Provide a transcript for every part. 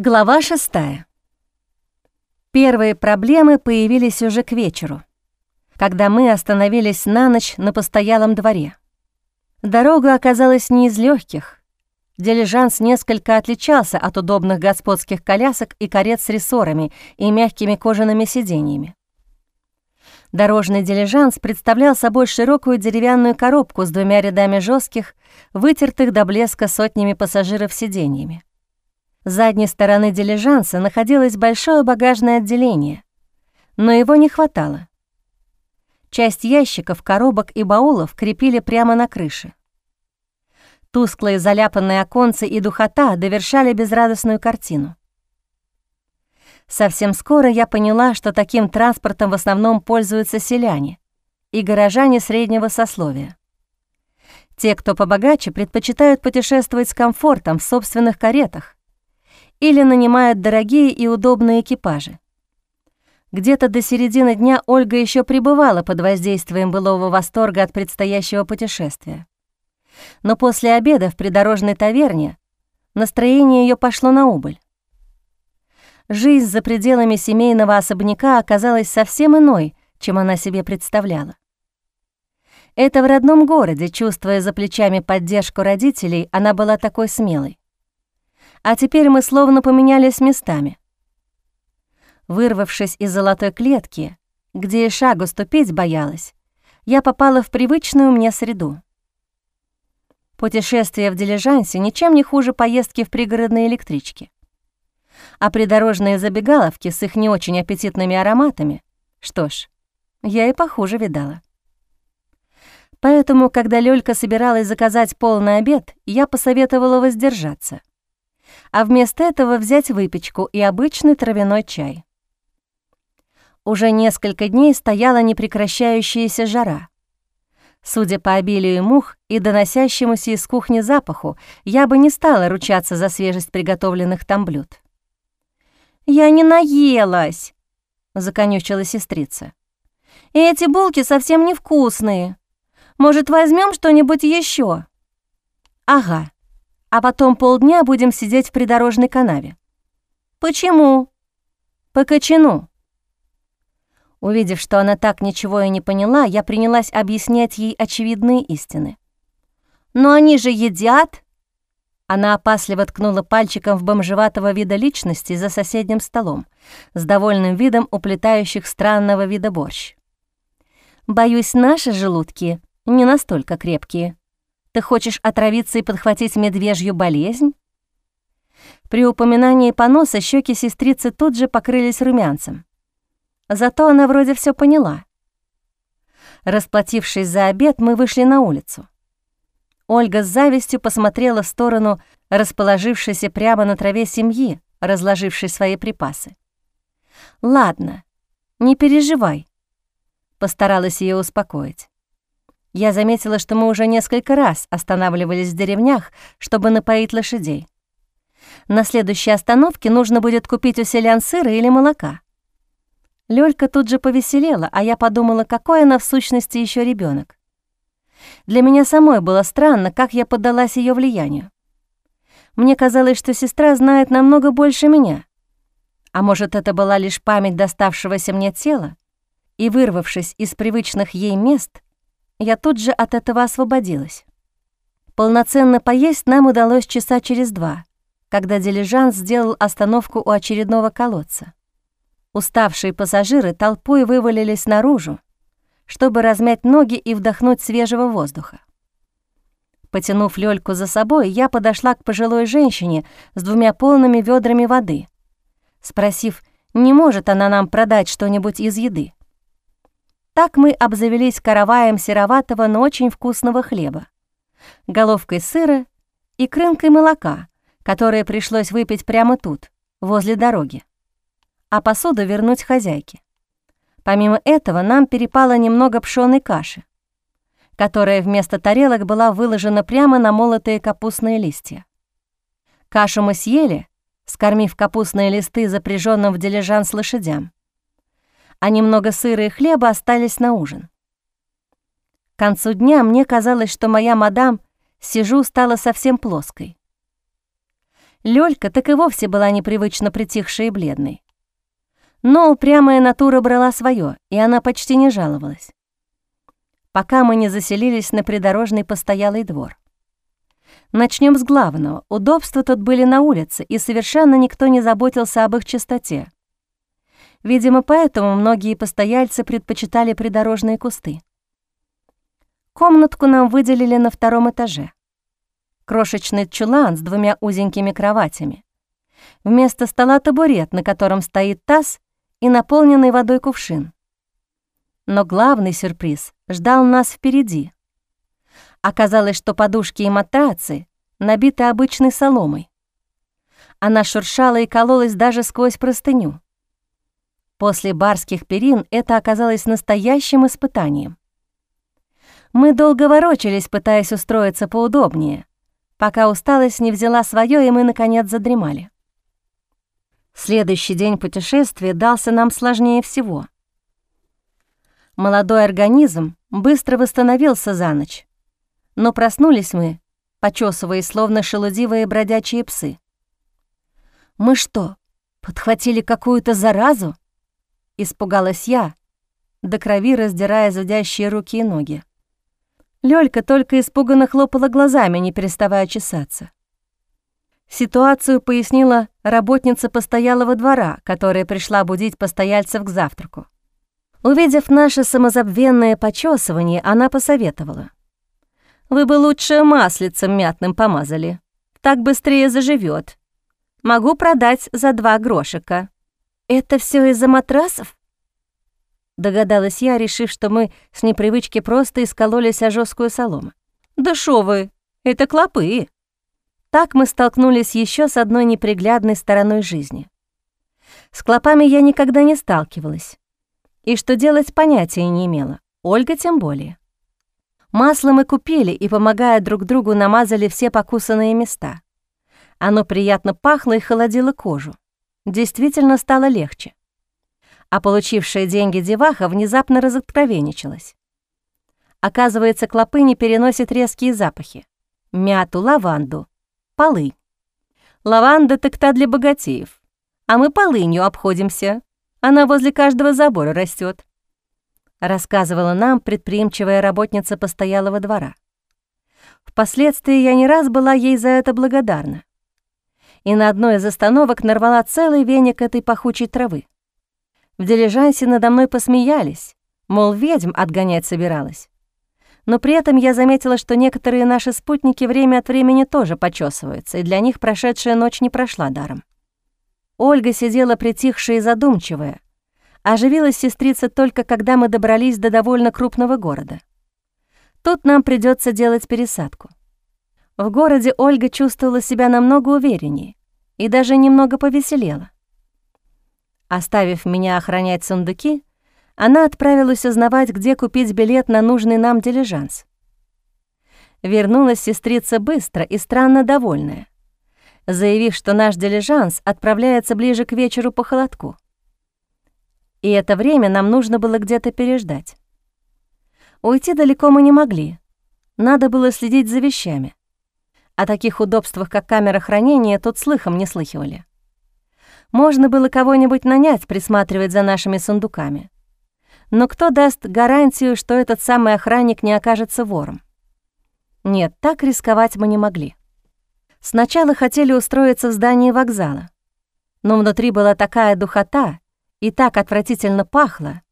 Глава шестая. Первые проблемы появились уже к вечеру, когда мы остановились на ночь на постоялом дворе. Дорога оказалась не из легких. Дилижанс несколько отличался от удобных господских колясок и карет с рессорами и мягкими кожаными сиденьями. Дорожный дилижанс представлял собой широкую деревянную коробку с двумя рядами жестких, вытертых до блеска сотнями пассажиров сиденьями. Задней стороны дилижанса находилось большое багажное отделение, но его не хватало. Часть ящиков, коробок и баулов крепили прямо на крыше. Тусклые заляпанные оконцы и духота довершали безрадостную картину. Совсем скоро я поняла, что таким транспортом в основном пользуются селяне и горожане среднего сословия. Те, кто побогаче, предпочитают путешествовать с комфортом в собственных каретах, или нанимают дорогие и удобные экипажи. Где-то до середины дня Ольга еще пребывала под воздействием былого восторга от предстоящего путешествия. Но после обеда в придорожной таверне настроение ее пошло на убыль. Жизнь за пределами семейного особняка оказалась совсем иной, чем она себе представляла. Это в родном городе, чувствуя за плечами поддержку родителей, она была такой смелой а теперь мы словно поменялись местами. Вырвавшись из золотой клетки, где и шагу ступить боялась, я попала в привычную мне среду. Путешествие в дилижансе ничем не хуже поездки в пригородной электричке. А придорожные забегаловки с их не очень аппетитными ароматами, что ж, я и похуже видала. Поэтому, когда Лёлька собиралась заказать полный обед, я посоветовала воздержаться а вместо этого взять выпечку и обычный травяной чай. Уже несколько дней стояла непрекращающаяся жара. Судя по обилию мух и доносящемуся из кухни запаху, я бы не стала ручаться за свежесть приготовленных там блюд. «Я не наелась», — законючила сестрица. «Эти булки совсем невкусные. Может, возьмем что-нибудь еще? «Ага, а потом полдня будем сидеть в придорожной канаве. Почему? По кочану. Увидев, что она так ничего и не поняла, я принялась объяснять ей очевидные истины. «Но они же едят!» Она опасливо ткнула пальчиком в бомжеватого вида личности за соседним столом, с довольным видом уплетающих странного вида борщ. «Боюсь, наши желудки не настолько крепкие», ты хочешь отравиться и подхватить медвежью болезнь?» При упоминании поноса щеки сестрицы тут же покрылись румянцем. Зато она вроде все поняла. Расплатившись за обед, мы вышли на улицу. Ольга с завистью посмотрела в сторону расположившейся прямо на траве семьи, разложившей свои припасы. «Ладно, не переживай», — постаралась ее успокоить. Я заметила, что мы уже несколько раз останавливались в деревнях, чтобы напоить лошадей. На следующей остановке нужно будет купить у селян сыра или молока. Лёлька тут же повеселела, а я подумала, какой она в сущности еще ребенок. Для меня самой было странно, как я поддалась ее влиянию. Мне казалось, что сестра знает намного больше меня. А может, это была лишь память доставшегося мне тела? И, вырвавшись из привычных ей мест, я тут же от этого освободилась. Полноценно поесть нам удалось часа через два, когда дилижанс сделал остановку у очередного колодца. Уставшие пассажиры толпой вывалились наружу, чтобы размять ноги и вдохнуть свежего воздуха. Потянув Лёльку за собой, я подошла к пожилой женщине с двумя полными ведрами воды, спросив, не может она нам продать что-нибудь из еды. Так мы обзавелись караваем сероватого, но очень вкусного хлеба, головкой сыра и крынкой молока, которое пришлось выпить прямо тут, возле дороги, а посуду вернуть хозяйке. Помимо этого нам перепало немного пшёной каши, которая вместо тарелок была выложена прямо на молотые капустные листья. Кашу мы съели, скормив капустные листы запряженным в дилижанс лошадям а немного сыра и хлеба остались на ужин. К концу дня мне казалось, что моя мадам сижу стала совсем плоской. Лёлька так и вовсе была непривычно притихшей и бледной. Но упрямая натура брала своё, и она почти не жаловалась. Пока мы не заселились на придорожный постоялый двор. Начнем с главного. Удобства тут были на улице, и совершенно никто не заботился об их чистоте. Видимо, поэтому многие постояльцы предпочитали придорожные кусты. Комнатку нам выделили на втором этаже. Крошечный чулан с двумя узенькими кроватями. Вместо стола табурет, на котором стоит таз и наполненный водой кувшин. Но главный сюрприз ждал нас впереди. Оказалось, что подушки и матрацы набиты обычной соломой. Она шуршала и кололась даже сквозь простыню. После барских перин это оказалось настоящим испытанием. Мы долго ворочались, пытаясь устроиться поудобнее, пока усталость не взяла свое, и мы, наконец, задремали. Следующий день путешествия дался нам сложнее всего. Молодой организм быстро восстановился за ночь, но проснулись мы, почесывая словно шелудивые бродячие псы. «Мы что, подхватили какую-то заразу?» — испугалась я, до крови раздирая зудящие руки и ноги. Лёлька только испуганно хлопала глазами, не переставая чесаться. Ситуацию пояснила работница постоялого двора, которая пришла будить постояльцев к завтраку. Увидев наше самозабвенное почесывание, она посоветовала. «Вы бы лучше маслицем мятным помазали. Так быстрее заживет. Могу продать за два грошика». «Это все из-за матрасов?» Догадалась я, решив, что мы с непривычки просто искололись о жесткую солому. «Да шо вы, это клопы!» Так мы столкнулись еще с одной неприглядной стороной жизни. С клопами я никогда не сталкивалась. И что делать, понятия не имела. Ольга тем более. Масло мы купили и, помогая друг другу, намазали все покусанные места. Оно приятно пахло и холодило кожу. Действительно стало легче а получившая деньги деваха внезапно разоткровенничалась. Оказывается, клопы не переносят резкие запахи. Мяту, лаванду, полынь. Лаванда так та для богатеев, а мы полынью обходимся. Она возле каждого забора растет. рассказывала нам предприимчивая работница постоялого двора. Впоследствии я не раз была ей за это благодарна. И на одной из остановок нарвала целый веник этой пахучей травы. В дилижансе надо мной посмеялись, мол, ведьм отгонять собиралась. Но при этом я заметила, что некоторые наши спутники время от времени тоже почесываются, и для них прошедшая ночь не прошла даром. Ольга сидела притихшая и задумчивая. Оживилась сестрица только когда мы добрались до довольно крупного города. Тут нам придется делать пересадку. В городе Ольга чувствовала себя намного увереннее и даже немного повеселела. Оставив меня охранять сундуки, она отправилась узнавать, где купить билет на нужный нам дилижанс. Вернулась сестрица быстро и странно довольная, заявив, что наш дилижанс отправляется ближе к вечеру по холодку. И это время нам нужно было где-то переждать. Уйти далеко мы не могли. Надо было следить за вещами. О таких удобствах, как камера хранения, тут слыхом не слыхивали. Можно было кого-нибудь нанять присматривать за нашими сундуками. Но кто даст гарантию, что этот самый охранник не окажется вором? Нет, так рисковать мы не могли. Сначала хотели устроиться в здании вокзала, но внутри была такая духота и так отвратительно пахло,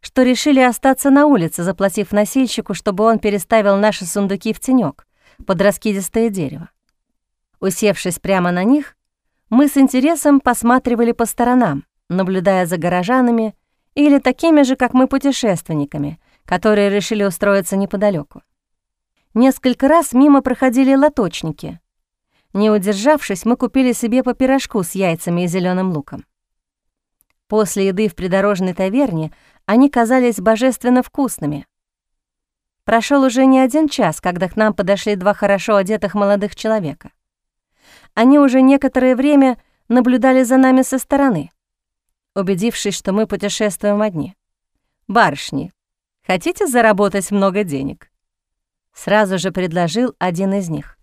что решили остаться на улице, заплатив носильщику, чтобы он переставил наши сундуки в тенек под раскидистое дерево. Усевшись прямо на них, мы с интересом посматривали по сторонам, наблюдая за горожанами или такими же, как мы, путешественниками, которые решили устроиться неподалеку. Несколько раз мимо проходили лоточники. Не удержавшись, мы купили себе по пирожку с яйцами и зеленым луком. После еды в придорожной таверне они казались божественно вкусными. Прошел уже не один час, когда к нам подошли два хорошо одетых молодых человека. Они уже некоторое время наблюдали за нами со стороны, убедившись, что мы путешествуем одни. «Барышни, хотите заработать много денег?» Сразу же предложил один из них.